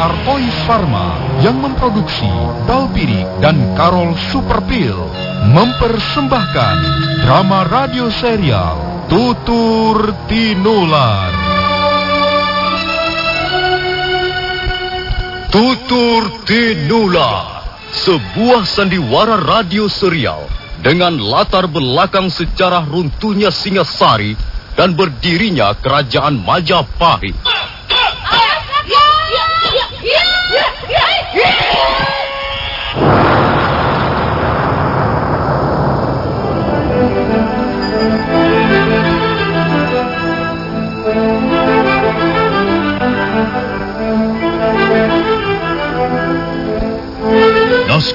Artois Pharma yang memproduksi Balpirik dan Karol Superpil mempersembahkan drama radio serial Tutur Tinular. Tutur Tinular, sebuah sandiwara radio serial dengan latar belakang sejarah runtuhnya Singasari dan berdirinya kerajaan Majapahit.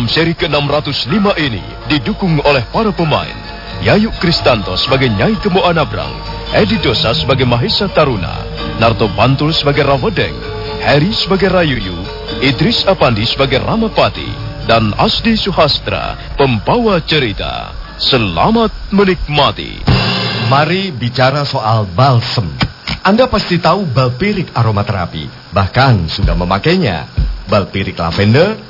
Dalam seri ke-605 ini didukung oleh para pemain Yayu Kristanto sebagai Nyai Kemo Anabrang, Edi Dosa sebagai Mahesa Taruna, Narto Bantul sebagai Rawedeng, Heri sebagai Rayuyu, Idris Apandi sebagai Ramapati, dan Asdi Suhastra, pembawa cerita. Selamat menikmati. Mari bicara soal balsem. Anda pasti tahu balpirik aromaterapi, bahkan sudah memakainya. Balpirik lavender,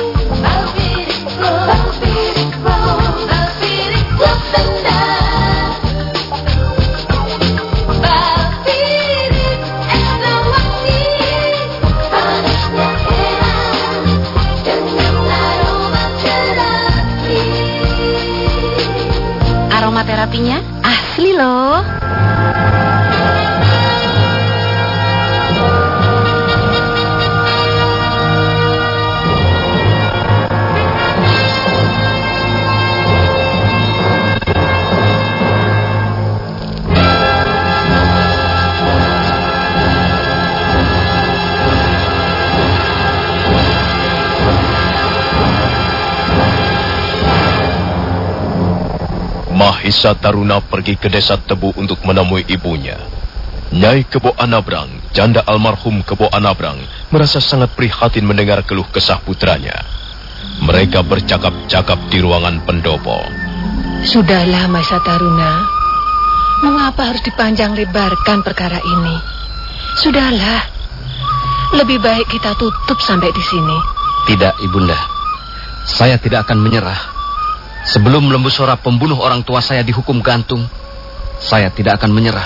Aromaterapinya asli loh. Mahisa Taruna pergi ke desa Tebu untuk menemui ibunya. Nyai Kebo Anabrang, janda almarhum Kebo Anabrang, merasa sangat prihatin mendengar keluh kesah putranya. Mereka bercakap-cakap di ruangan pendopo. Sudahlah, Maisa Taruna. Mengapa harus dipanjang lebarkan perkara ini? Sudahlah. Lebih baik kita tutup sampai di sini. Tidak, Ibunda. Saya tidak akan menyerah. Sebelum lembu sora pembunuh orang tua saya dihukum gantung, saya tidak akan menyerah.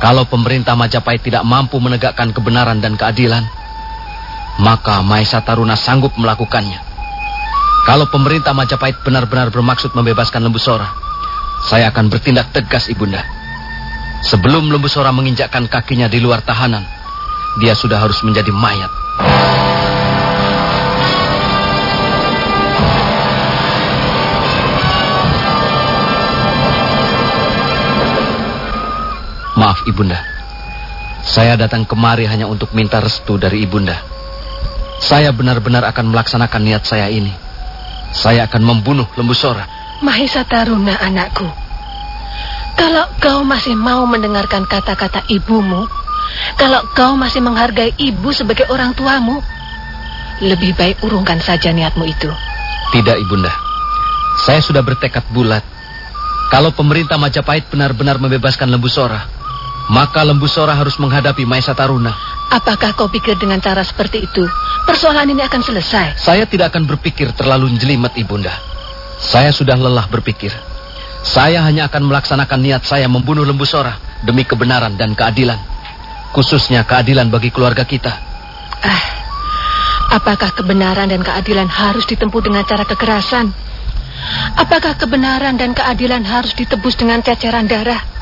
Kalau pemerintah Majapahit tidak mampu menegakkan kebenaran dan keadilan, maka Maesa Taruna sanggup melakukannya. Kalau pemerintah Majapahit benar-benar bermaksud membebaskan lembu sora, saya akan bertindak tegas, Ibunda. Sebelum lembu sora menginjakkan kakinya di luar tahanan, dia sudah harus menjadi mayat. Maaf Ibunda. Saya datang kemari hanya untuk minta restu dari Ibunda. Saya benar-benar akan melaksanakan niat saya ini. Saya akan membunuh lembu sora. Mahesa Taruna, anakku. Kalau kau masih mau mendengarkan kata-kata ibumu, kalau kau masih menghargai ibu sebagai orang tuamu, lebih baik urungkan saja niatmu itu. Tidak Ibunda. Saya sudah bertekad bulat. Kalau pemerintah Majapahit benar-benar membebaskan lembu sora, maka lembu sora harus menghadapi Maesa Taruna. Apakah kau pikir dengan cara seperti itu, persoalan ini akan selesai? Saya tidak akan berpikir terlalu jelimet, Ibunda. Saya sudah lelah berpikir. Saya hanya akan melaksanakan niat saya membunuh lembu sora demi kebenaran dan keadilan. Khususnya keadilan bagi keluarga kita. Ah, apakah kebenaran dan keadilan harus ditempuh dengan cara kekerasan? Apakah kebenaran dan keadilan harus ditebus dengan ceceran darah?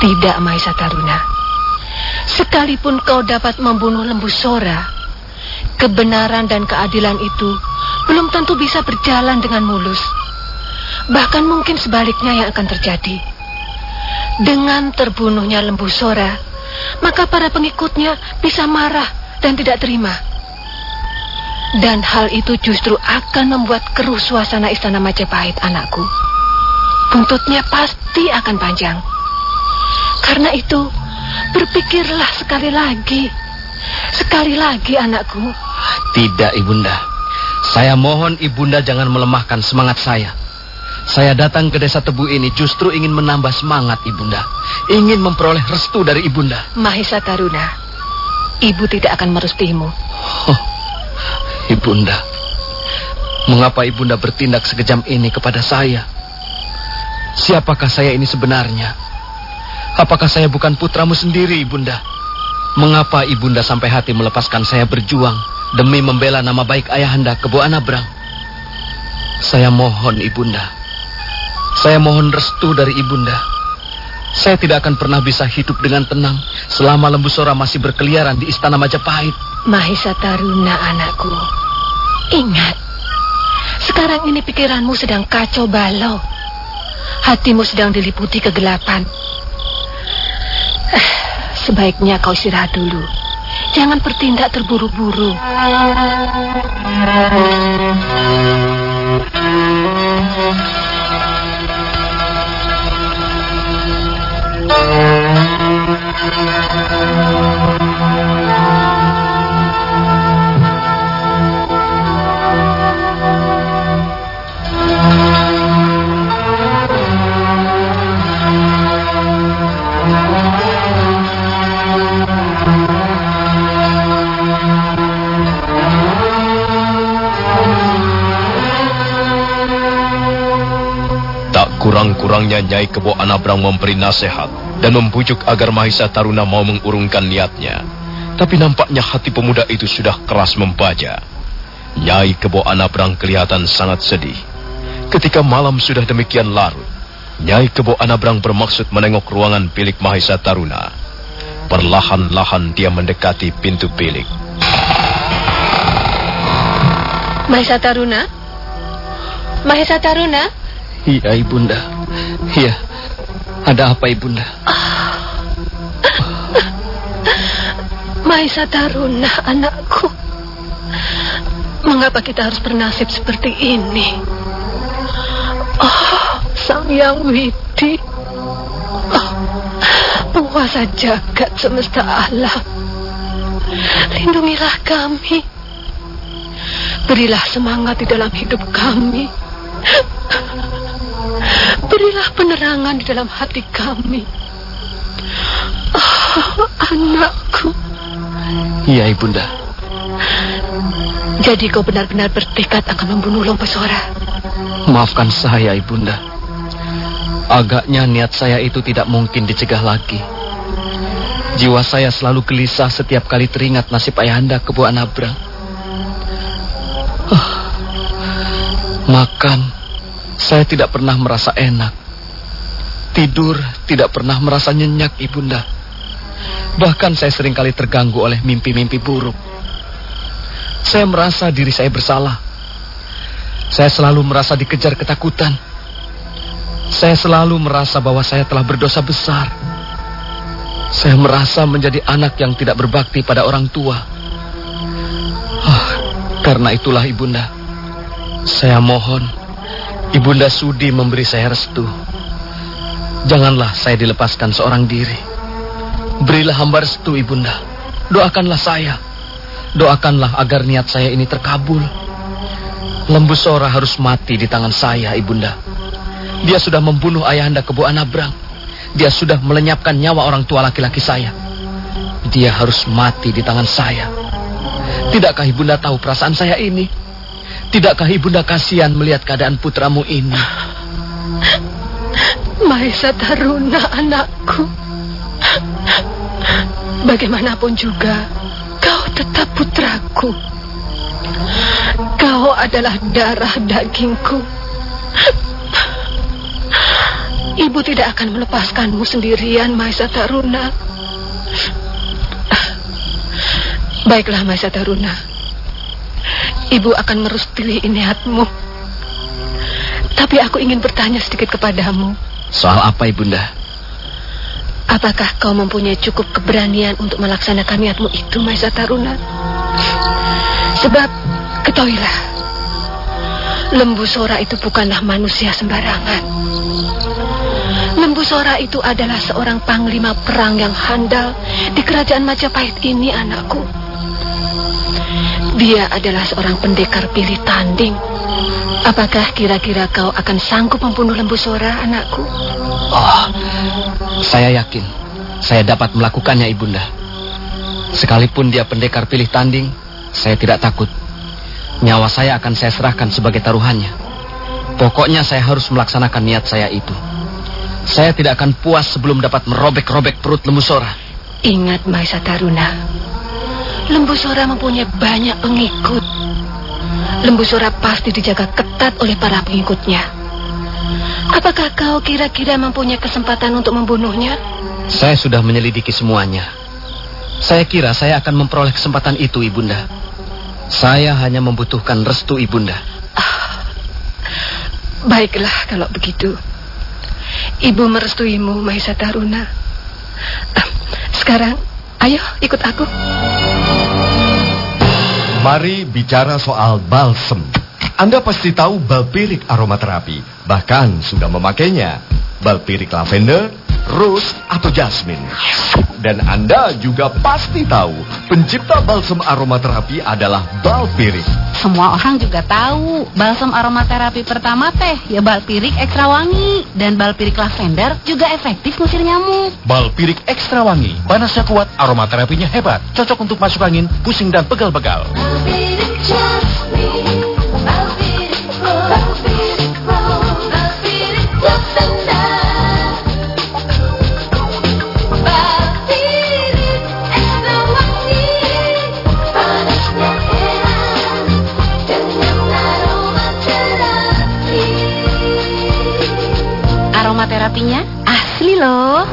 Tidak, Maisa Taruna. Sekalipun kau dapat membunuh lembu Sora, kebenaran dan keadilan itu belum tentu bisa berjalan dengan mulus. Bahkan mungkin sebaliknya yang akan terjadi. Dengan terbunuhnya lembu Sora, maka para pengikutnya bisa marah dan tidak terima. Dan hal itu justru akan membuat keruh suasana istana Majapahit, anakku. Buntutnya pasti akan panjang. Karena itu, berpikirlah sekali lagi. Sekali lagi, anakku. Tidak, Ibunda. Saya mohon Ibunda jangan melemahkan semangat saya. Saya datang ke desa Tebu ini justru ingin menambah semangat Ibunda. Ingin memperoleh restu dari Ibunda. Mahisa Taruna, ibu tidak akan merestuimu. Ibunda, mengapa Ibunda bertindak sekejam ini kepada saya? Siapakah saya ini sebenarnya? Apakah saya bukan putramu sendiri, Ibunda? Mengapa Ibunda sampai hati melepaskan saya berjuang demi membela nama baik Ayahanda ke Anabrang? Saya mohon Ibunda. Saya mohon restu dari Ibunda. Saya tidak akan pernah bisa hidup dengan tenang selama Lembu Sora masih berkeliaran di istana Majapahit. Mahisa Taruna, anakku. Ingat, sekarang ini pikiranmu sedang kacau balau. Hatimu sedang diliputi kegelapan. Sebaiknya kau istirahat dulu. Jangan bertindak terburu-buru. Kurang-kurangnya Nyai Kebo Anabrang memberi nasihat dan membujuk agar Mahisa Taruna mau mengurungkan niatnya. Tapi nampaknya hati pemuda itu sudah keras membaja. Nyai Kebo Anabrang kelihatan sangat sedih. Ketika malam sudah demikian larut, Nyai Kebo Anabrang bermaksud menengok ruangan bilik Mahisa Taruna. Perlahan-lahan dia mendekati pintu bilik. Mahisa Taruna? Mahisa Taruna? Iya, Ibunda. Iya. Ada apa, Ibunda? Mahisa Taruna, anakku. Mengapa kita harus bernasib seperti ini? Oh, Sang Yang Widi. Oh, penguasa jagat semesta alam. Lindungilah kami. Berilah semangat di dalam hidup kami. Berilah penerangan di dalam hati kami. Oh, anakku. Iya, Ibunda. Jadi kau benar-benar bertekad akan membunuh Lompesora. Maafkan saya, Ibunda. Agaknya niat saya itu tidak mungkin dicegah lagi. Jiwa saya selalu gelisah setiap kali teringat nasib ayahanda ke Buah Nabrang. Ah. Makan, saya tidak pernah merasa enak. Tidur, tidak pernah merasa nyenyak, Ibunda. Bahkan saya sering kali terganggu oleh mimpi-mimpi buruk. Saya merasa diri saya bersalah. Saya selalu merasa dikejar ketakutan. Saya selalu merasa bahwa saya telah berdosa besar. Saya merasa menjadi anak yang tidak berbakti pada orang tua. Ah, karena itulah Ibunda, saya mohon Ibunda sudi memberi saya restu. Janganlah saya dilepaskan seorang diri. Berilah hamba restu Ibunda. Doakanlah saya. Doakanlah agar niat saya ini terkabul. Lembu Sora harus mati di tangan saya, Ibunda. Dia sudah membunuh ayahanda Kebu Anabrang. Dia sudah melenyapkan nyawa orang tua laki-laki saya. Dia harus mati di tangan saya. Tidakkah Ibunda tahu perasaan saya ini? Tidakkah Ibunda kasihan melihat keadaan putramu ini? Mahesa Taruna anakku. Bagaimanapun juga, kau tetap putraku. Kau adalah darah dagingku. Ibu tidak akan melepaskanmu sendirian, Maisa Taruna. Baiklah, Maisa Taruna. Ibu akan merustui niatmu. Tapi aku ingin bertanya sedikit kepadamu. Soal apa ibunda? Apakah kau mempunyai cukup keberanian untuk melaksanakan niatmu itu, Maisa Taruna? Sebab, ketahuilah, Lembu Sora itu bukanlah manusia sembarangan. Lembu Sora itu adalah seorang panglima perang yang handal di kerajaan Majapahit ini, anakku. Dia adalah seorang pendekar pilih tanding. Apakah kira-kira kau akan sanggup membunuh Lembu Sora, anakku? Oh, saya yakin saya dapat melakukannya ibunda. Sekalipun dia pendekar pilih tanding, saya tidak takut. Nyawa saya akan saya serahkan sebagai taruhannya. Pokoknya saya harus melaksanakan niat saya itu. Saya tidak akan puas sebelum dapat merobek-robek perut lembu sora. Ingat, Maisa Taruna. Lembu Sora mempunyai banyak pengikut. Lembu Sora pasti dijaga ketat oleh para pengikutnya. Apakah kau kira-kira mempunyai kesempatan untuk membunuhnya? Saya sudah menyelidiki semuanya. Saya kira saya akan memperoleh kesempatan itu, Ibunda. Saya hanya membutuhkan restu Ibunda. Baiklah kalau begitu. Ibu merestuimu, Maisa Taruna. Ah, Sekarang, ayo ikut aku. Mari bicara soal balsem. Anda pasti tahu balpirik aromaterapi, bahkan sudah memakainya. Balpirik lavender, rose, atau jasmine. Dan Anda juga pasti tahu, pencipta balsem aromaterapi adalah balpirik. Semua orang juga tahu, balsam aromaterapi pertama teh ya balpirik ekstra wangi dan balpirik lavender juga efektif ngusir nyamuk. Balpirik ekstra wangi, panasnya kuat, aromaterapinya hebat, cocok untuk masuk angin, pusing dan pegal-pegal. Balpirik balpirik asli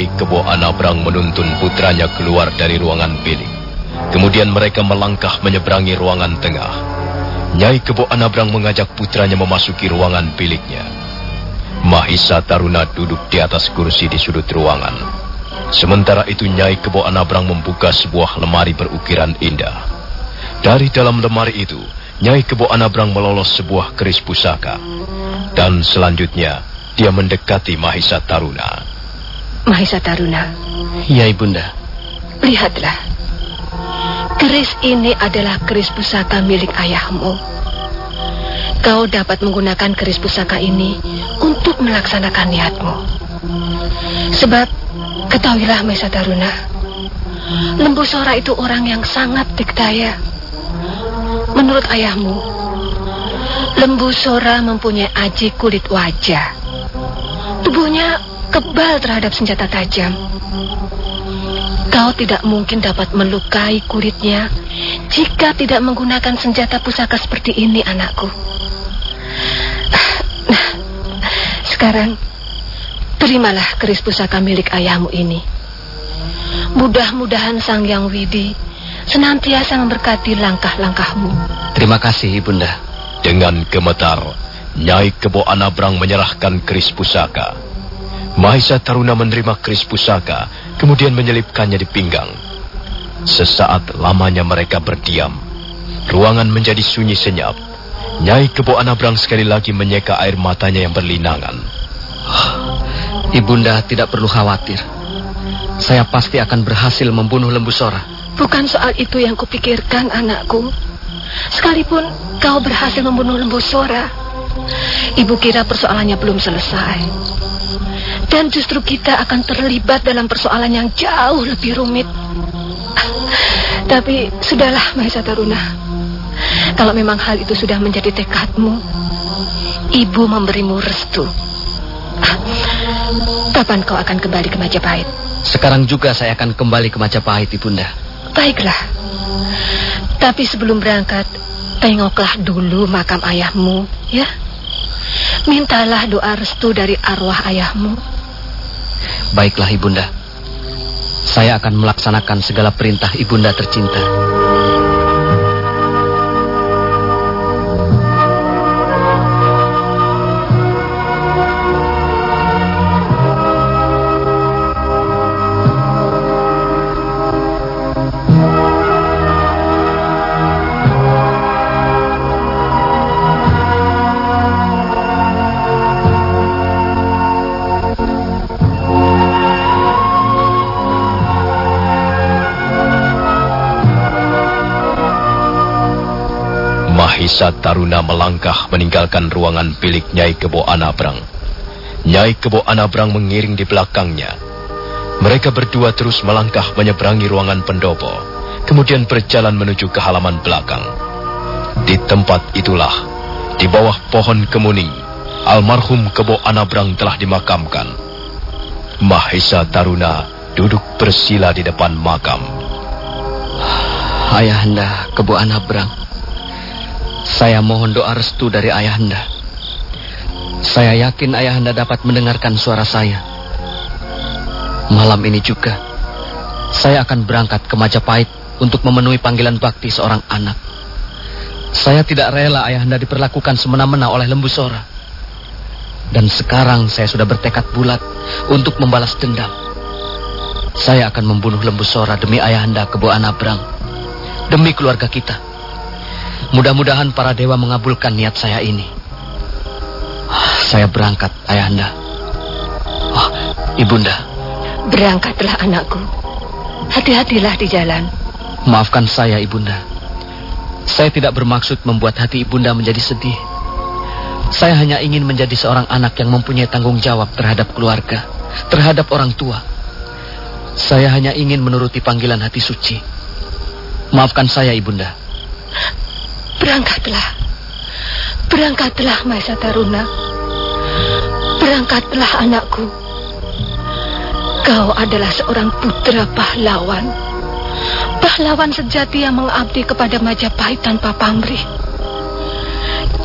Nyai Kebo Anabrang menuntun putranya keluar dari ruangan bilik. Kemudian mereka melangkah menyeberangi ruangan tengah. Nyai Kebo Anabrang mengajak putranya memasuki ruangan biliknya. Mahisa Taruna duduk di atas kursi di sudut ruangan. Sementara itu Nyai Kebo Anabrang membuka sebuah lemari berukiran indah. Dari dalam lemari itu, Nyai Kebo Anabrang melolos sebuah keris pusaka. Dan selanjutnya, dia mendekati Mahisa Taruna. Mahisa Taruna, Ya Ibunda. lihatlah. Keris ini adalah keris pusaka milik ayahmu. Kau dapat menggunakan keris pusaka ini untuk melaksanakan niatmu. Sebab, ketahuilah Mahisa Taruna, Lembu Sora itu orang yang sangat dikdaya. Menurut ayahmu, Lembu Sora mempunyai aji kulit wajah. Tubuhnya kebal terhadap senjata tajam. Kau tidak mungkin dapat melukai kulitnya jika tidak menggunakan senjata pusaka seperti ini, anakku. Nah, sekarang terimalah keris pusaka milik ayahmu ini. Mudah-mudahan Sang Yang Widi senantiasa memberkati langkah-langkahmu. Terima kasih Ibunda. Dengan gemetar, Nyai Kebo Anabrang menyerahkan keris pusaka. Mahisa Taruna menerima keris pusaka, kemudian menyelipkannya di pinggang. Sesaat lamanya mereka berdiam. Ruangan menjadi sunyi senyap. Nyai Kebo Anabrang sekali lagi menyeka air matanya yang berlinangan. Ibunda tidak perlu khawatir. Saya pasti akan berhasil membunuh lembu sora. Bukan soal itu yang kupikirkan, anakku. Sekalipun kau berhasil membunuh lembu Sora, ibu kira persoalannya belum selesai. Dan justru kita akan terlibat dalam persoalan yang jauh lebih rumit. Tapi sudahlah Mahesa Taruna. Kalau memang hal itu sudah menjadi tekadmu, ibu memberimu restu. Kapan kau akan kembali ke Majapahit? Sekarang juga saya akan kembali ke Majapahit, Ibunda. Baiklah. Tapi sebelum berangkat, tengoklah dulu makam ayahmu, ya. Mintalah doa restu dari arwah ayahmu. Baiklah, Ibunda. Saya akan melaksanakan segala perintah Ibunda tercinta. Mahisa Taruna melangkah meninggalkan ruangan bilik Nyai Kebo Anabrang. Nyai Kebo Anabrang mengiring di belakangnya. Mereka berdua terus melangkah menyeberangi ruangan pendopo, kemudian berjalan menuju ke halaman belakang. Di tempat itulah, di bawah pohon kemuning, almarhum Kebo Anabrang telah dimakamkan. Mahisa Taruna duduk bersila di depan makam. Ayahanda, Kebu Anabrang. Saya mohon doa restu dari Ayahanda. Saya yakin Ayahanda dapat mendengarkan suara saya. Malam ini juga, saya akan berangkat ke Majapahit untuk memenuhi panggilan bakti seorang anak. Saya tidak rela Ayahanda diperlakukan semena-mena oleh lembu sora. Dan sekarang saya sudah bertekad bulat untuk membalas dendam. Saya akan membunuh lembu sora demi Ayahanda Kebu Anabrang. Demi keluarga kita. Mudah-mudahan para dewa mengabulkan niat saya ini. Saya berangkat, Ayahanda. Oh, Ibunda, Berangkatlah anakku. Hati-hatilah di jalan. maafkan saya, Ibunda. Saya tidak bermaksud membuat hati Ibunda menjadi sedih. Saya hanya ingin menjadi seorang anak yang mempunyai tanggung jawab terhadap keluarga, terhadap orang tua. Saya hanya ingin menuruti panggilan hati suci. Maafkan saya, Ibunda. Berangkatlah. Berangkatlah Maesa Taruna. Berangkatlah anakku. Kau adalah seorang putra pahlawan. Pahlawan sejati yang mengabdi kepada Majapahit tanpa pamrih.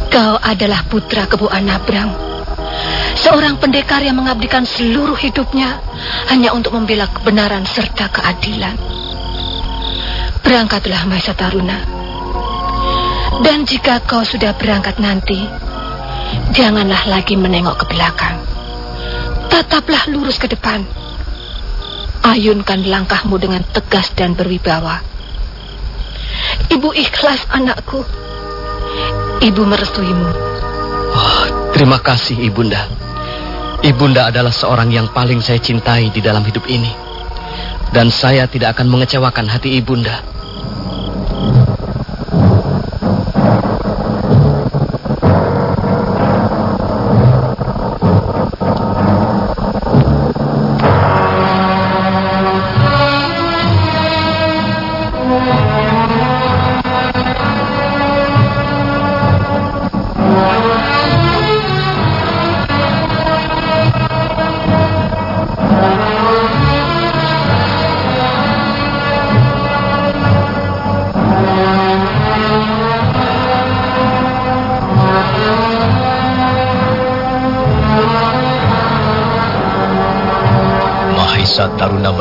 Kau adalah putra Kebu Anabrang. Seorang pendekar yang mengabdikan seluruh hidupnya hanya untuk membela kebenaran serta keadilan. Berangkatlah Maesa Taruna. Dan jika kau sudah berangkat nanti, janganlah lagi menengok ke belakang. Tataplah lurus ke depan. Ayunkan langkahmu dengan tegas dan berwibawa. Ibu ikhlas anakku. Ibu merestuimu. Oh, terima kasih, Ibunda. Ibunda adalah seorang yang paling saya cintai di dalam hidup ini. Dan saya tidak akan mengecewakan hati Ibunda.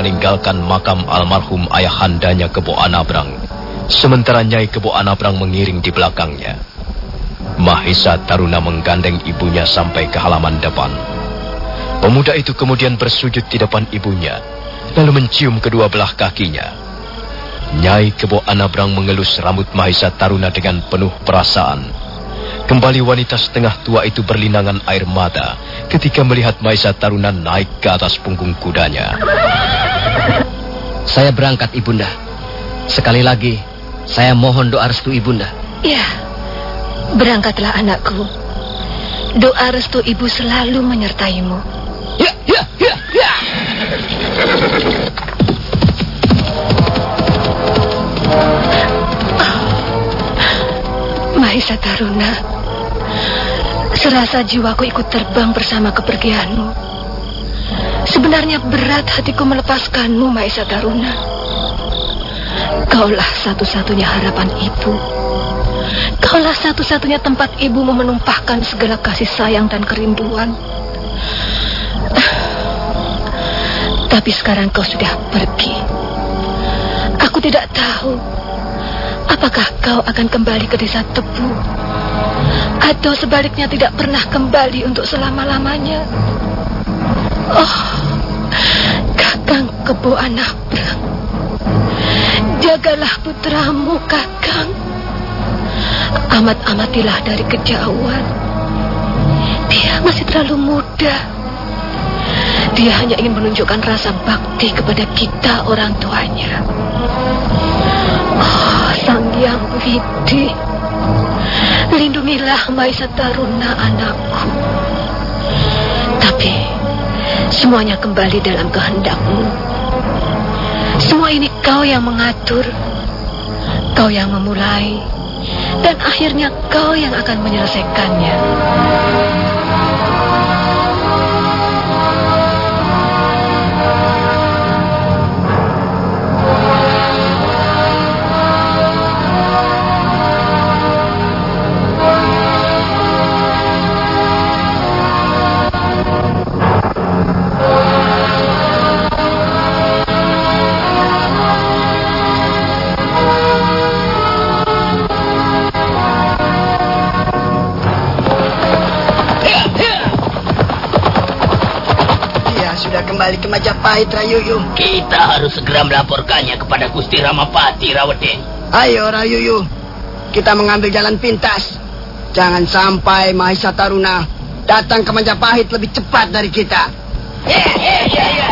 Meninggalkan makam almarhum ayahandanya Kebo Anabrang. Sementara Nyai Kebo Anabrang mengiring di belakangnya. Mahisa Taruna menggandeng ibunya sampai ke halaman depan. Pemuda itu kemudian bersujud di depan ibunya, lalu mencium kedua belah kakinya. Nyai Kebo Anabrang mengelus rambut Mahisa Taruna dengan penuh perasaan. Kembali wanita setengah tua itu berlinangan air mata ketika melihat Maisa Taruna naik ke atas punggung kudanya. Saya berangkat, Ibunda. Sekali lagi, Saya mohon doa restu ibunda. Ya, berangkatlah anakku. Doa restu ibu selalu menyertaimu. Ya, ya, ya, ya. Mahisa Taruna, serasa jiwaku ikut terbang bersama kepergianmu. Sebenarnya berat hatiku melepaskanmu, Mahisa Taruna. Kaulah satu-satunya harapan ibu. Kaulah satu-satunya tempat ibu menumpahkan segala kasih sayang dan kerinduan. Tapi sekarang kau sudah pergi. Aku tidak tahu apakah kau akan kembali ke desa Tebu atau sebaliknya tidak pernah kembali untuk selama-lamanya. Oh, Kakang Kebo Anabrang. Jagalah putramu, Kakang. Amat-amatilah dari kejauhan. Dia masih terlalu muda. Dia hanya ingin menunjukkan rasa bakti kepada kita orang tuanya. Oh, Sang Yang Widi. Lindungilah Maisa Taruna anakku. Tapi semuanya kembali dalam kehendakmu. Semua ini kau yang mengatur. Kau yang memulai. Dan akhirnya kau yang akan menyelesaikannya. Majapahit, Rayuyu. Kita harus segera melaporkannya kepada Gusti Ramapati Rawedeng. Ayo, Rayuyu. Kita mengambil jalan pintas. Jangan sampai Mahisa Taruna datang ke Majapahit lebih cepat dari kita. Ya, ya, ya, ya,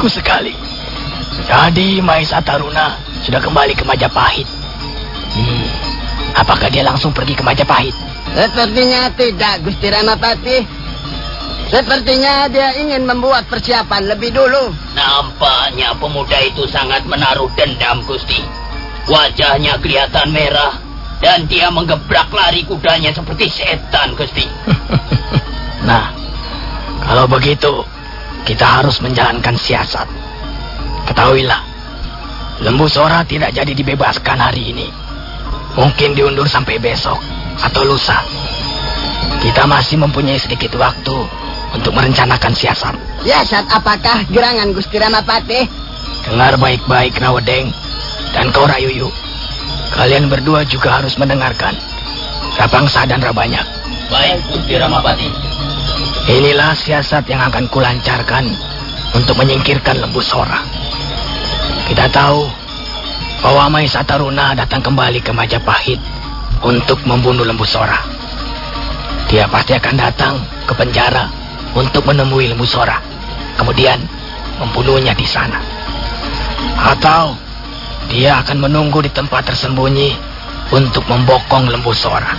bagus sekali. Jadi Maisa Taruna sudah kembali ke Majapahit. Hmm, apakah dia langsung pergi ke Majapahit? Sepertinya tidak, Gusti Ramapati. Sepertinya dia ingin membuat persiapan lebih dulu. Nampaknya pemuda itu sangat menaruh dendam, Gusti. Wajahnya kelihatan merah dan dia menggebrak lari kudanya seperti setan, Gusti. nah, kalau begitu, kita harus menjalankan siasat. Ketahuilah, Lembu Sora tidak jadi dibebaskan hari ini. Mungkin diundur sampai besok atau lusa. Kita masih mempunyai sedikit waktu untuk merencanakan siasat. Siasat apakah gerangan Gusti Ramapati? Dengar baik-baik Rawedeng dan kau Rayuyu. Kalian berdua juga harus mendengarkan. Rapangsa dan Rabanyak. Baik, Gusti Ramapati. Inilah siasat yang akan kulancarkan untuk menyingkirkan lembu Sora. Kita tahu bahwa Maisa Taruna datang kembali ke Majapahit untuk membunuh lembu Sora. Dia pasti akan datang ke penjara untuk menemui lembu Sora. Kemudian membunuhnya di sana. Atau dia akan menunggu di tempat tersembunyi untuk membokong lembu Sora.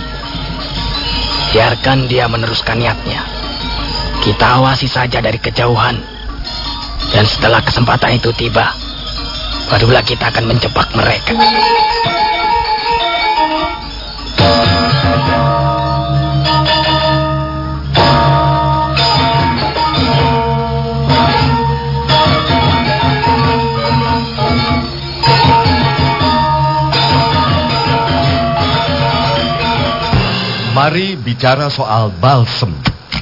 Biarkan dia meneruskan niatnya. Kita awasi saja dari kejauhan. Dan setelah kesempatan itu tiba, barulah kita akan menjebak mereka. Mari bicara soal balsem.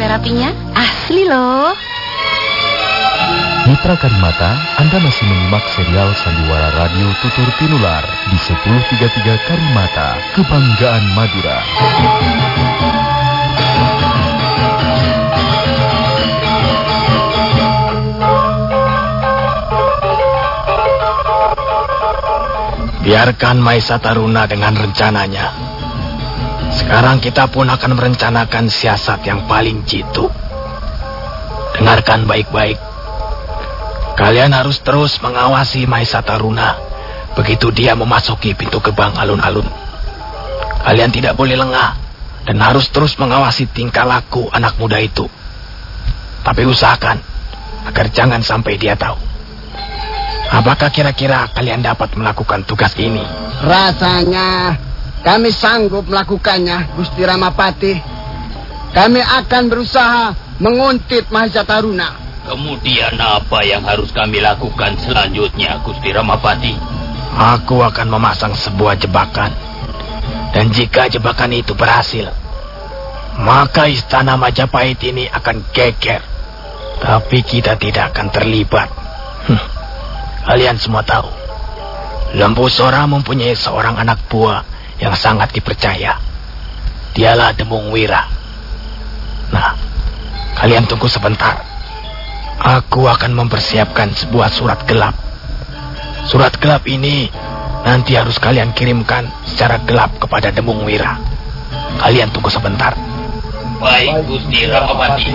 Aromaterapinya asli loh. Mitra Karimata, Anda masih menyimak serial Sandiwara Radio Tutur Tinular di 1033 Karimata, Kebanggaan Madura. Biarkan Maisa Taruna dengan rencananya. Sekarang kita pun akan merencanakan siasat yang paling jitu. Dengarkan baik-baik. Kalian harus terus mengawasi Maisa Taruna begitu dia memasuki pintu gerbang alun-alun. Kalian tidak boleh lengah dan harus terus mengawasi tingkah laku anak muda itu. Tapi usahakan agar jangan sampai dia tahu. Apakah kira-kira kalian dapat melakukan tugas ini? Rasanya kami sanggup melakukannya, Gusti Ramapati. Kami akan berusaha menguntit Mahesa Taruna. Kemudian apa yang harus kami lakukan selanjutnya, Gusti Ramapati? Aku akan memasang sebuah jebakan. Dan jika jebakan itu berhasil, maka istana Majapahit ini akan geger. Tapi kita tidak akan terlibat. Hm, Kalian semua tahu, Lembu Sora mempunyai seorang anak buah yang sangat dipercaya. Dialah Demung Wira. Nah, kalian tunggu sebentar. Aku akan mempersiapkan sebuah surat gelap. Surat gelap ini nanti harus kalian kirimkan secara gelap kepada Demung Wira. Kalian tunggu sebentar. Baik, Gusti Ramapati.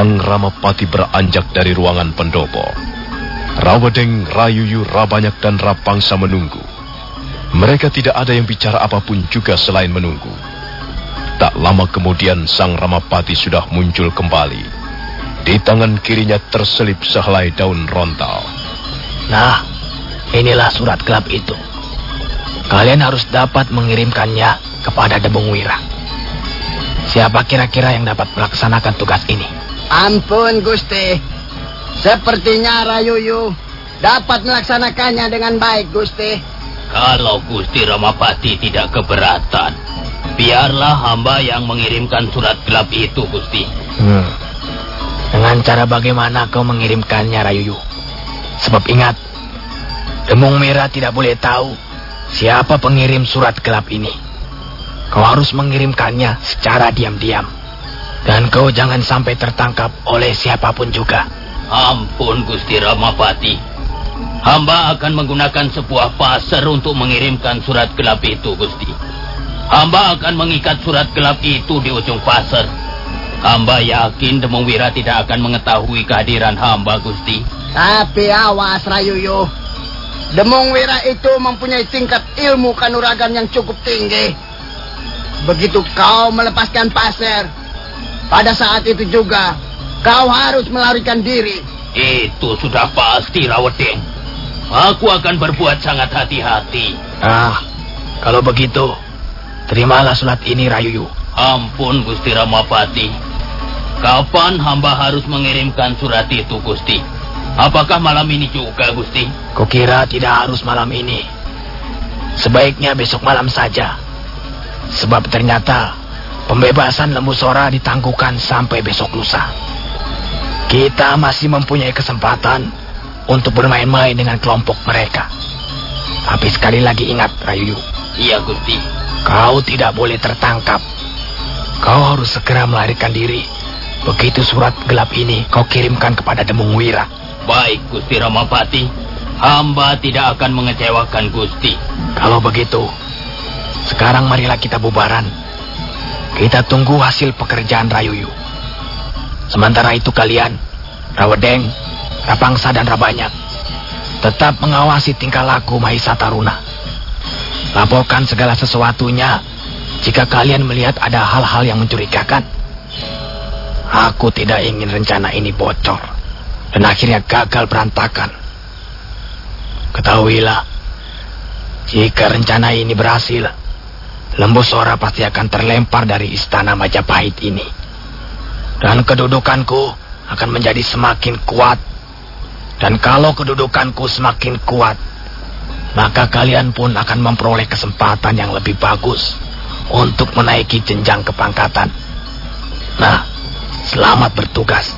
Sang Ramapati beranjak dari ruangan pendopo. Rawedeng, Rayuyu, Rabanyak, dan Rapangsa menunggu. Mereka tidak ada yang bicara apa pun juga selain menunggu. Tak lama kemudian Sang Ramapati sudah muncul kembali. Di tangan kirinya terselip sehelai daun rontal. Nah, inilah surat gelap itu. Kalian harus dapat mengirimkannya kepada Demung Wira. Siapa kira-kira yang dapat melaksanakan tugas ini? Ampun, Gusti. Sepertinya Rayuyu dapat melaksanakannya dengan baik, Gusti. Kalau Gusti Ramapati tidak keberatan, biarlah hamba yang mengirimkan surat gelap itu, Gusti. Hmm. Dengan cara bagaimana kau mengirimkannya, Rayuyu? Sebab ingat, Demung Merah tidak boleh tahu siapa pengirim surat gelap ini. Kau harus mengirimkannya secara diam-diam. Dan kau jangan sampai tertangkap oleh siapa pun juga. Ampun, Gusti Ramapati. Hamba akan menggunakan sebuah pasar untuk mengirimkan surat gelap itu, Gusti. Hamba akan mengikat surat gelap itu di ujung pasar. Hamba yakin Demung Wira tidak akan mengetahui kehadiran hamba, Gusti. Tapi awas, Rayuyu. Demung Wira itu mempunyai tingkat ilmu kanuragan yang cukup tinggi. Begitu kau melepaskan pasir, pada saat itu juga kau harus melarikan diri. Itu sudah pasti, Rawedeng. Aku akan berbuat sangat hati-hati. Ah, kalau begitu, terimalah surat ini, Rayuyu. Ampun, Gusti Ramapati. Kapan hamba harus mengirimkan surat itu, Gusti? Apakah malam ini juga, Gusti? Kukira tidak harus malam ini. Sebaiknya besok malam saja. Sebab ternyata pembebasan lembu sora ditangguhkan sampai besok lusa. Kita masih mempunyai kesempatan untuk bermain-main dengan kelompok mereka. Tapi sekali lagi ingat, Rayuyu. Iya, Gusti. Kau tidak boleh tertangkap. Kau harus segera melarikan diri. Begitu surat gelap ini kau kirimkan kepada Demung Wira. Baik, Gusti Ramapati. Hamba tidak akan mengecewakan Gusti. Kalau begitu, sekarang marilah kita bubaran. Kita tunggu hasil pekerjaan Rayuyu. Sementara itu kalian, Rawedeng, Rapangsa dan Rabanyak, tetap mengawasi tingkah laku Mahisa Taruna. Laporkan segala sesuatunya jika kalian melihat ada hal-hal yang mencurigakan. Aku tidak ingin rencana ini bocor dan akhirnya gagal berantakan. Ketahuilah, jika rencana ini berhasil, Lembu Sora pasti akan terlempar dari istana Majapahit ini. Dan kedudukanku akan menjadi semakin kuat. Dan kalau kedudukanku semakin kuat, maka kalian pun akan memperoleh kesempatan yang lebih bagus untuk menaiki jenjang kepangkatan. Nah, selamat bertugas.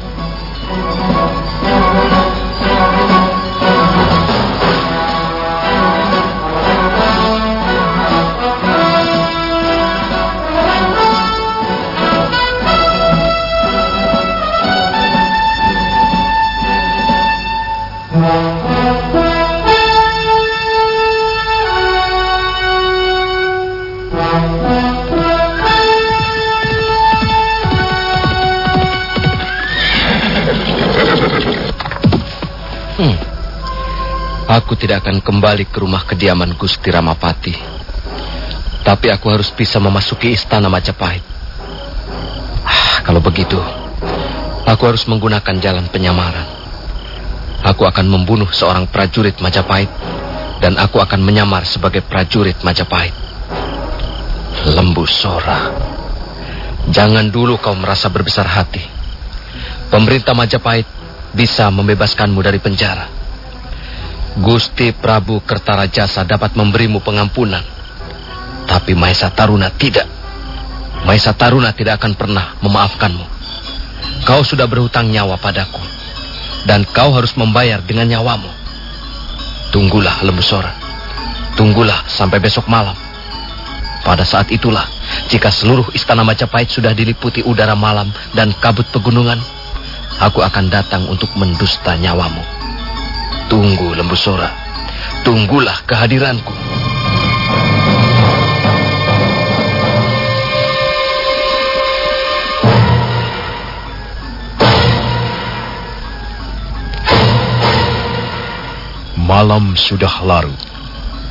Aku tidak akan kembali ke rumah kediaman Gusti Ramapati. Tapi aku harus bisa memasuki istana Majapahit. Ah, kalau begitu, aku harus menggunakan jalan penyamaran. Aku akan membunuh seorang prajurit Majapahit dan aku akan menyamar sebagai prajurit Majapahit. Lembu Sora. Jangan dulu kau merasa berbesar hati. Pemerintah Majapahit bisa membebaskanmu dari penjara. Gusti Prabu Kertarajasa dapat memberimu pengampunan. Tapi Maesa Taruna tidak. Maesa Taruna tidak akan pernah memaafkanmu. Kau sudah berhutang nyawa padaku. Dan kau harus membayar dengan nyawamu. Tunggulah Lembu Sora. Tunggulah sampai besok malam. Pada saat itulah, jika seluruh istana Majapahit sudah diliputi udara malam dan kabut pegunungan, aku akan datang untuk mendusta nyawamu. Tunggu Lembu Sora. Tunggulah kehadiranku. Malam sudah larut.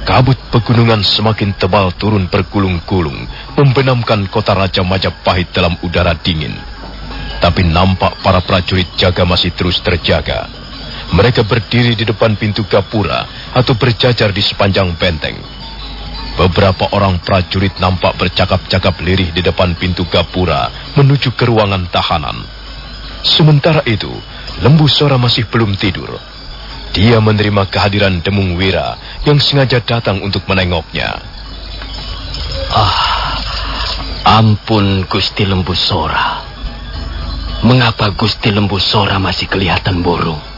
Kabut pegunungan semakin tebal turun bergulung-gulung, membenamkan kota Raja Majapahit dalam udara dingin. Tapi nampak para prajurit jaga masih terus terjaga. Mereka berdiri di depan pintu gapura atau berjajar di sepanjang benteng. Beberapa orang prajurit nampak bercakap-cakap lirih di depan pintu gapura menuju ke ruangan tahanan. Sementara itu, Lembu Sora masih belum tidur. Dia menerima kehadiran Demung Wira yang sengaja datang untuk menengoknya. Ah, ampun Gusti Lembu Sora. Mengapa Gusti Lembu Sora masih kelihatan burung?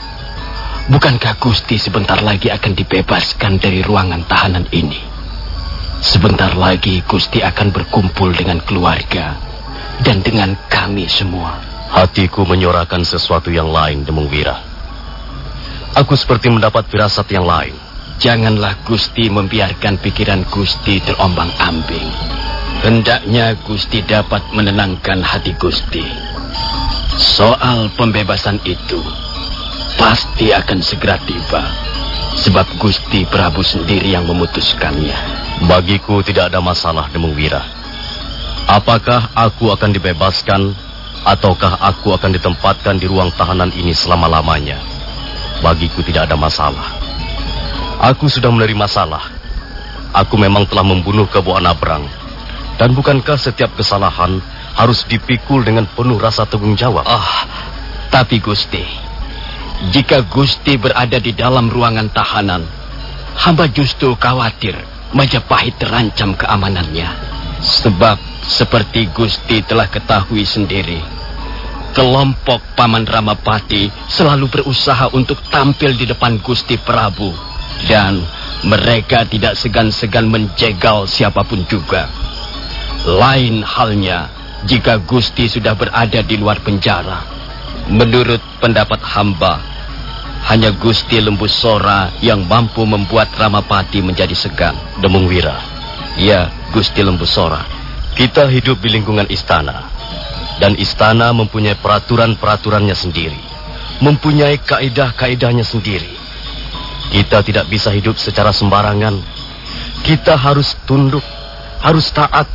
Bukankah Gusti sebentar lagi akan dibebaskan dari ruangan tahanan ini? Sebentar lagi Gusti akan berkumpul dengan keluarga dan dengan kami semua. Hatiku menyorakan sesuatu yang lain, Demung Wira. Aku seperti mendapat firasat yang lain. Janganlah Gusti membiarkan pikiran Gusti terombang ambing. Hendaknya Gusti dapat menenangkan hati Gusti. Soal pembebasan itu pasti akan segera tiba. Sebab Gusti Prabu sendiri yang memutuskannya. Bagiku tidak ada masalah, Demung Wira. Apakah aku akan dibebaskan ataukah aku akan ditempatkan di ruang tahanan ini selama-lamanya? Bagiku tidak ada masalah. Aku sudah menerima masalah. Aku memang telah membunuh Kebo Anabrang. Dan bukankah setiap kesalahan harus dipikul dengan penuh rasa tanggung jawab? Ah, tapi Gusti, jika Gusti berada di dalam ruangan tahanan, hamba justru khawatir Majapahit terancam keamanannya. Sebab seperti Gusti telah ketahui sendiri, Kelompok Paman Ramapati selalu berusaha untuk tampil di depan Gusti Prabu. Dan mereka tidak segan-segan menjegal siapa pun juga. Lain halnya jika Gusti sudah berada di luar penjara. Menurut pendapat hamba, hanya Gusti Lembu Sora yang mampu membuat Ramapati menjadi segan. Demung Wira, Ya, Gusti Lembu Sora. kita hidup di lingkungan istana. Dan istana mempunyai peraturan-peraturannya sendiri. Mempunyai kaidah-kaidahnya sendiri. Kita tidak bisa hidup secara sembarangan. Kita harus tunduk, harus taat,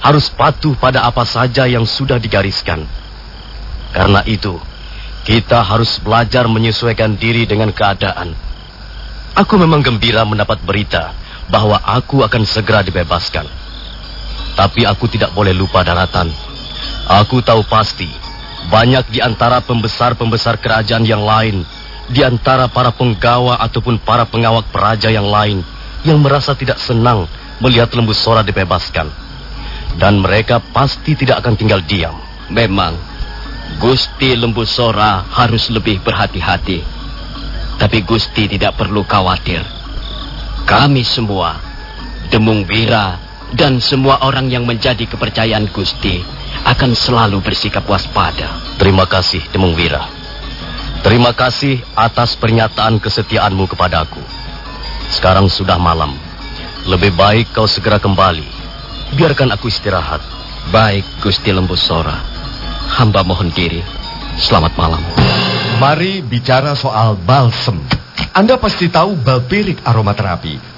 harus patuh pada apa saja yang sudah digariskan. Karena itu, kita harus belajar menyesuaikan diri dengan keadaan. Aku memang gembira mendapat berita bahwa aku akan segera dibebaskan. Tapi aku tidak boleh lupa daratan. Aku tahu pasti banyak di antara pembesar-pembesar kerajaan yang lain, di antara para penggawa ataupun para pengawak peraja yang lain yang merasa tidak senang melihat lembu sora dibebaskan. Dan mereka pasti tidak akan tinggal diam. Memang, Gusti Lembu Sora harus lebih berhati-hati. Tapi Gusti tidak perlu khawatir. Kami semua, Demung Wira, dan semua orang yang menjadi kepercayaan Gusti akan selalu bersikap waspada. Terima kasih, Demung Wira. Terima kasih atas pernyataan kesetiaanmu kepadaku. Sekarang sudah malam. Lebih baik kau segera kembali. Biarkan aku istirahat. Baik, Gusti Lembu Sora. Hamba mohon diri. Selamat malam. Mari bicara soal balsem. Anda pasti tahu balpirik aromaterapi,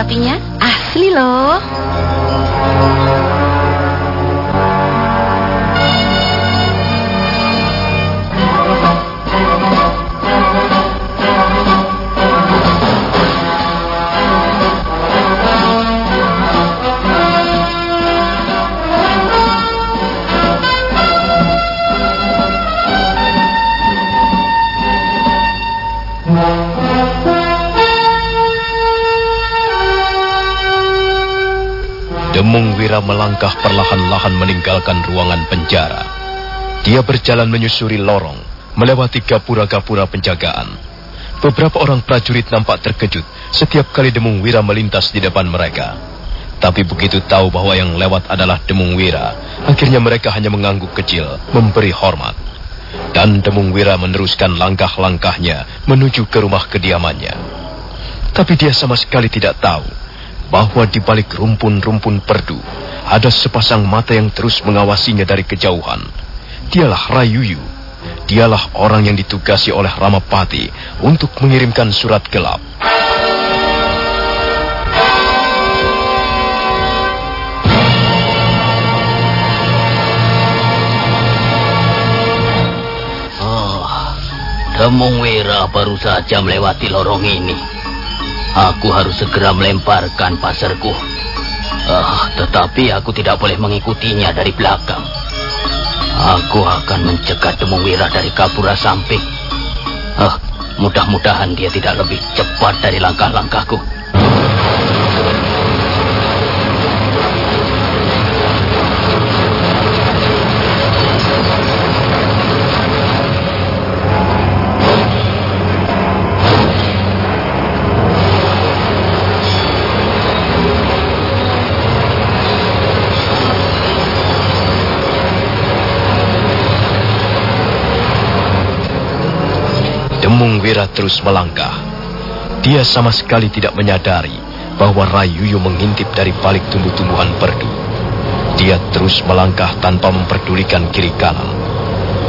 Aromaterapinya asli loh. Melangkah perlahan-lahan meninggalkan ruangan penjara. Dia berjalan menyusuri lorong, melewati gapura-gapura penjagaan. Beberapa orang prajurit nampak terkejut setiap kali Demung Wira melintas di depan mereka. Tapi begitu tahu bahwa yang lewat adalah Demung Wira, akhirnya mereka hanya mengangguk kecil, memberi hormat. Dan Demung Wira meneruskan langkah-langkahnya menuju ke rumah kediamannya. Tapi dia sama sekali tidak tahu bahwa di balik rumpun-rumpun perdu ada sepasang mata yang terus mengawasinya dari kejauhan. Dialah Rayuyu. Dialah orang yang ditugasi oleh Ramapati untuk mengirimkan surat gelap. Oh, Demung Wira baru saja melewati lorong ini. Aku harus segera melemparkan pasarku. Ah, tetapi aku tidak boleh mengikutinya dari belakang. Aku akan mencegat Demung Wira dari kapura samping. Ah, mudah-mudahan dia tidak lebih cepat dari langkah-langkahku. Terus melangkah. Dia sama sekali tidak menyadari bahwa Rayuyu mengintip dari balik tumbuh-tumbuhan perdu. Dia terus melangkah tanpa memperdulikan kiri kanan.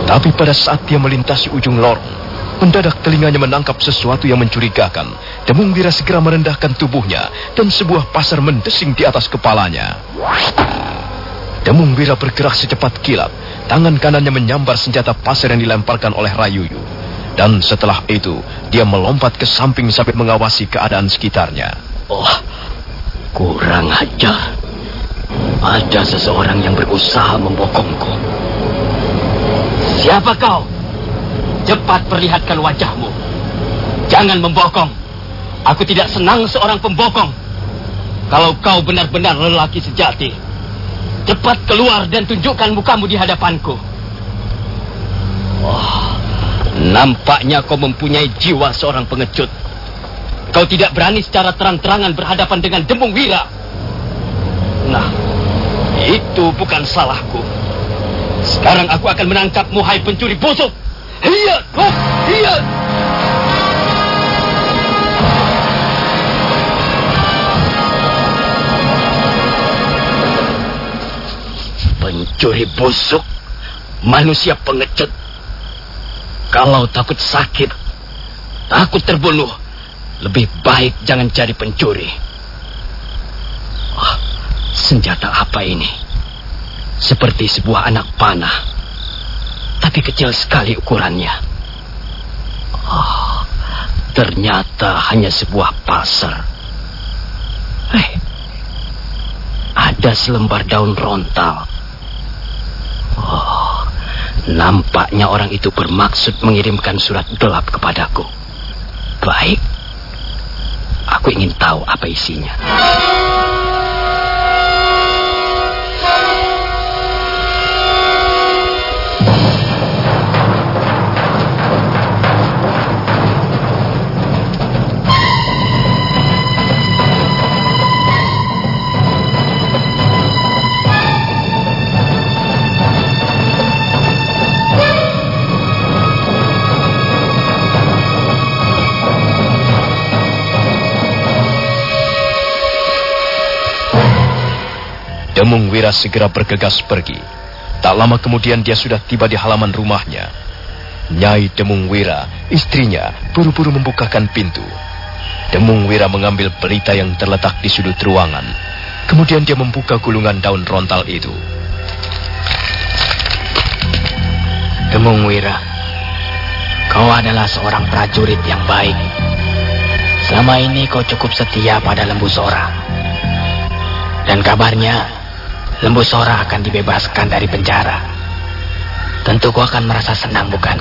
Tapi pada saat dia melintasi ujung lorong, mendadak telinganya menangkap sesuatu yang mencurigakan. Demung Wira segera merendahkan tubuhnya dan sebuah pasar mendesing di atas kepalanya. Demung Wira bergerak secepat kilat. Tangan kanannya menyambar senjata pasir yang dilemparkan oleh Rayuyu. Dan setelah itu, dia melompat ke samping sambil mengawasi keadaan sekitarnya. Oh, kurang ajar. Ada seseorang yang berusaha membokongku. Siapa kau? Cepat perlihatkan wajahmu. Jangan membokong. Aku tidak senang seorang pembokong. Kalau kau benar-benar lelaki sejati, cepat keluar dan tunjukkan mukamu di hadapanku. Oh, nampaknya kau mempunyai jiwa seorang pengecut. Kau tidak berani secara terang-terangan berhadapan dengan Demung Wira. Nah, itu bukan salahku. Sekarang aku akan menangkapmu, hai pencuri busuk. Iya, oh, iya. Pencuri busuk, manusia pengecut. Kalau takut sakit, takut terbunuh, lebih baik jangan jadi pencuri. Oh, senjata apa ini? Seperti sebuah anak panah. Tapi kecil sekali ukurannya. Oh, ternyata hanya sebuah pasar. Eh, ada selembar daun rontal. Nampaknya orang itu bermaksud mengirimkan surat gelap kepadaku. Baik. Aku ingin tahu apa isinya. Demung Wira segera bergegas pergi. Tak lama kemudian dia sudah tiba di halaman rumahnya. Nyai Demung Wira, istrinya, buru-buru membukakan pintu. Demung Wira mengambil berita yang terletak di sudut ruangan. Kemudian dia membuka gulungan daun rontal itu. Demung Wira, kau adalah seorang prajurit yang baik. Selama ini kau cukup setia pada Lembu Sora. Dan kabarnya, Lembu Sora akan dibebaskan dari penjara. Tentu kau akan merasa senang, bukan?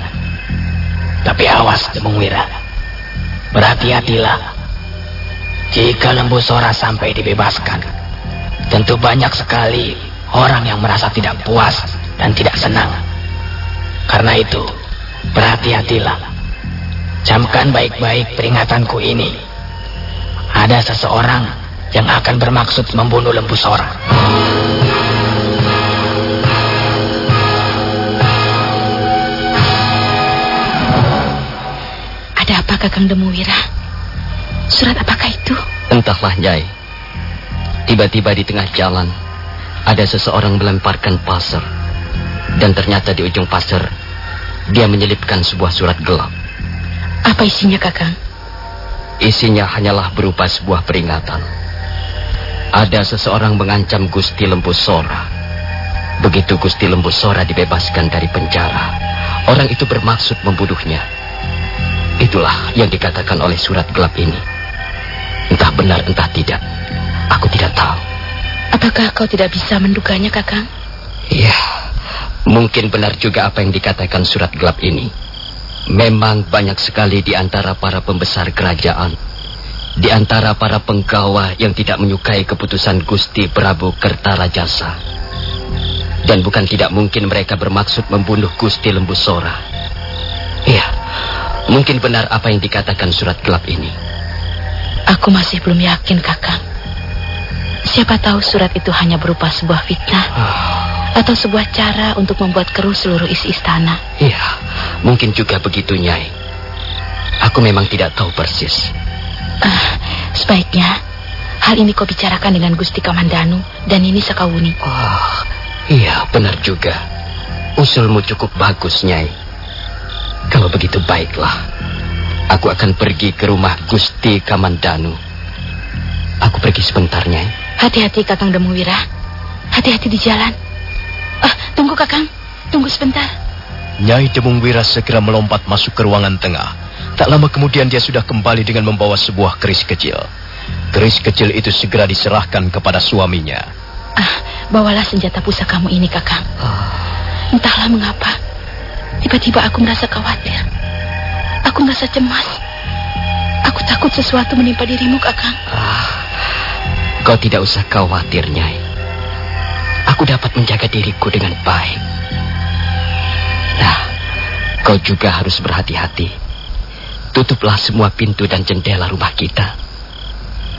Tapi awas, Demung Wira. Berhati-hatilah. Jika Lembu Sora sampai dibebaskan, tentu banyak sekali orang yang merasa tidak puas dan tidak senang. Karena itu, berhati-hatilah. Camkan baik-baik peringatanku ini. Ada seseorang yang akan bermaksud membunuh lembu sora. Ada apa Kakang Demuwira? Surat apakah itu? Entahlah, Nyai. Tiba-tiba di tengah jalan, ada seseorang melemparkan pasir. Dan ternyata di ujung pasir, dia menyelipkan sebuah surat gelap. Apa isinya Kakang? Isinya hanyalah berupa sebuah peringatan. Ada seseorang mengancam Gusti Lembu Sora. Begitu Gusti Lembu Sora dibebaskan dari penjara, orang itu bermaksud membunuhnya. Itulah yang dikatakan oleh surat gelap ini. Entah benar entah tidak, aku tidak tahu. Apakah kau tidak bisa menduganya Kakang? Iya, mungkin benar juga apa yang dikatakan surat gelap ini. Memang banyak sekali di antara para pembesar kerajaan, di antara para penggawa yang tidak menyukai keputusan Gusti Prabu Kertarajasa. Dan bukan tidak mungkin mereka bermaksud membunuh Gusti Lembu Sora. Iya, mungkin benar apa yang dikatakan surat gelap ini. Aku masih belum yakin Kakang. Siapa tahu surat itu hanya berupa sebuah fitnah atau sebuah cara untuk membuat keruh seluruh isi istana. Iya, mungkin juga begitu, Nyai. Aku memang tidak tahu persis. Ah, sebaiknya hal ini kau bicarakan dengan Gusti Kamandanu dan ini Sekawuni. Oh, Iya, benar juga. Usulmu cukup bagus, Nyai. Kalau begitu baiklah. Aku akan pergi ke rumah Gusti Kamandanu. Aku pergi sebentar, Nyai. Hati-hati Kakang Demuwira. Hati-hati di jalan. Ah, tunggu Kakang. Tunggu sebentar. Nyai Demung Wira segera melompat masuk ke ruangan tengah. Tak lama kemudian dia sudah kembali dengan membawa sebuah keris kecil. Keris kecil itu segera diserahkan kepada suaminya. Ah, bawalah senjata pusakamu ini, Kakang. Entahlah mengapa. Tiba-tiba aku merasa khawatir. Aku merasa cemas. Aku takut sesuatu menimpa dirimu, Kakang. Kau tidak usah khawatir, Nyai. Aku dapat menjaga diriku dengan baik. Nah, kau juga harus berhati-hati. Tutuplah semua pintu dan jendela rumah kita.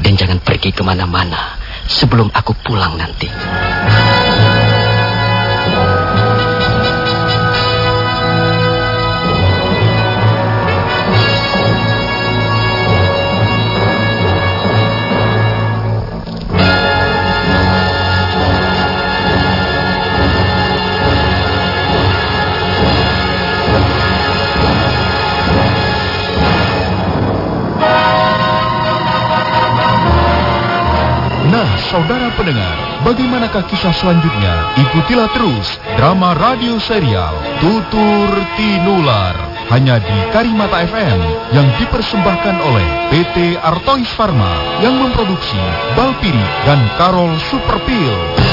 Dan jangan pergi ke mana-mana sebelum aku pulang nanti. Saudara pendengar, bagaimanakah kisah selanjutnya? Ikutilah terus drama radio serial Tutur Tinular hanya di Karimata FM yang dipersembahkan oleh PT Artois Pharma yang memproduksi Balpiri dan Karol Superpil.